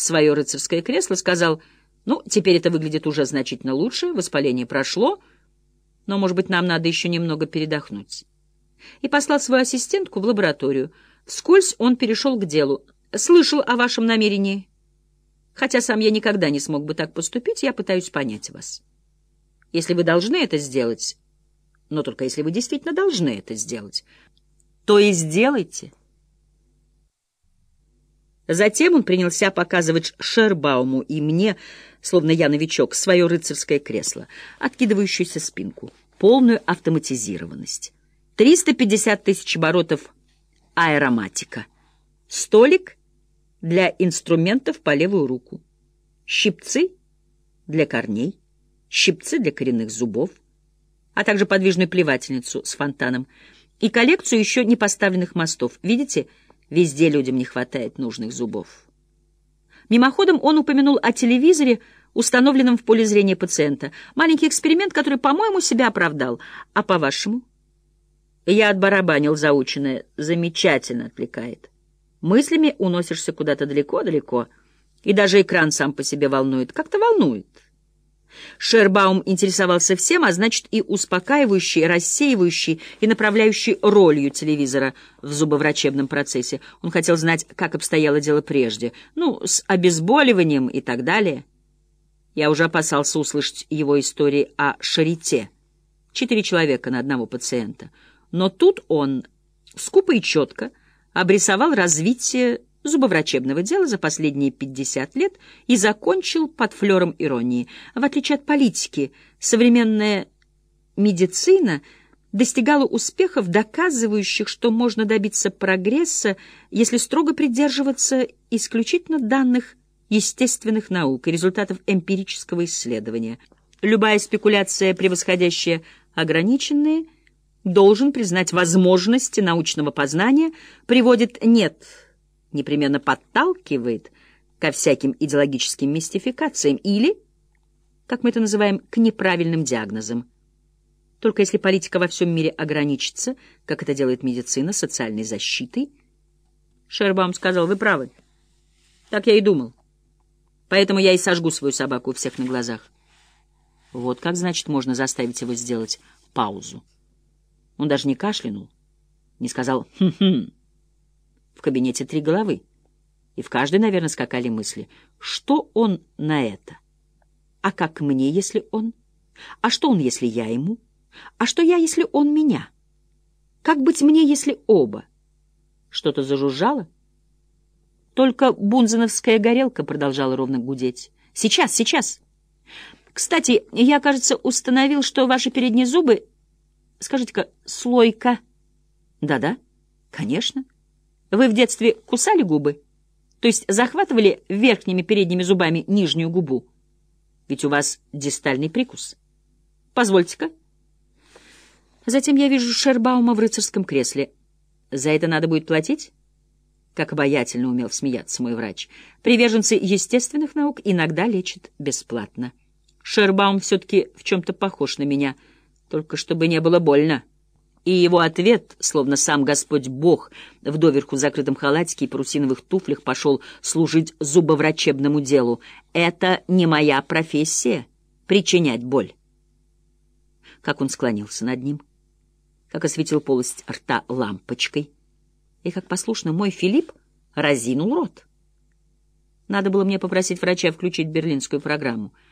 свое рыцарское кресло, сказал, «Ну, теперь это выглядит уже значительно лучше, воспаление прошло, но, может быть, нам надо еще немного передохнуть». И послал свою ассистентку в лабораторию. Вскользь он перешел к делу. «Слышал о вашем намерении. Хотя сам я никогда не смог бы так поступить, я пытаюсь понять вас. Если вы должны это сделать, но только если вы действительно должны это сделать, то и сделайте». Затем он принялся показывать Шербауму и мне, словно я новичок, свое рыцарское кресло, откидывающуюся спинку, полную автоматизированность. 350 тысяч оборотов аэроматика. Столик для инструментов по левую руку. Щипцы для корней, щипцы для коренных зубов, а также подвижную плевательницу с фонтаном и коллекцию еще не поставленных мостов. Видите, Везде людям не хватает нужных зубов. Мимоходом он упомянул о телевизоре, установленном в поле зрения пациента. Маленький эксперимент, который, по-моему, себя оправдал. А по-вашему? Я отбарабанил заученное. Замечательно отвлекает. Мыслями уносишься куда-то далеко-далеко. И даже экран сам по себе волнует. Как-то волнует. Шербаум интересовался всем, а значит и успокаивающей, рассеивающей и направляющей ролью телевизора в зубоврачебном процессе. Он хотел знать, как обстояло дело прежде, ну, с обезболиванием и так далее. Я уже опасался услышать его истории о шарите. Четыре человека на одного пациента. Но тут он скупо и четко обрисовал развитие зубоврачебного дела за последние 50 лет и закончил под флером иронии. В отличие от политики, современная медицина достигала успехов, доказывающих, что можно добиться прогресса, если строго придерживаться исключительно данных естественных наук и результатов эмпирического исследования. Любая спекуляция, превосходящая ограниченные, должен признать возможности научного познания, приводит «нет» непременно подталкивает ко всяким идеологическим мистификациям или, как мы это называем, к неправильным диагнозам. Только если политика во всем мире ограничится, как это делает медицина, социальной защитой, Шербаум сказал, вы правы. Так я и думал. Поэтому я и сожгу свою собаку у всех на глазах. Вот как, значит, можно заставить его сделать паузу. Он даже не кашлянул, не сказал «хм-хм», в кабинете три головы. И в каждой, наверное, скакали мысли. Что он на это? А как мне, если он? А что он, если я ему? А что я, если он меня? Как быть мне, если оба? Что-то зажужжало? Только бунзеновская горелка продолжала ровно гудеть. Сейчас, сейчас. Кстати, я, кажется, установил, что ваши передние зубы... Скажите-ка, слойка... Да-да, конечно. Вы в детстве кусали губы? То есть захватывали верхними передними зубами нижнюю губу? Ведь у вас дистальный прикус. Позвольте-ка. Затем я вижу Шербаума в рыцарском кресле. За это надо будет платить? Как обаятельно умел смеяться мой врач. Приверженцы естественных наук иногда лечат бесплатно. Шербаум все-таки в чем-то похож на меня, только чтобы не было больно. И его ответ, словно сам Господь Бог в доверху закрытом халатике и парусиновых туфлях пошел служить зубоврачебному делу. «Это не моя профессия — причинять боль». Как он склонился над ним, как осветил полость рта лампочкой, и как послушно мой Филипп разинул рот. Надо было мне попросить врача включить берлинскую программу —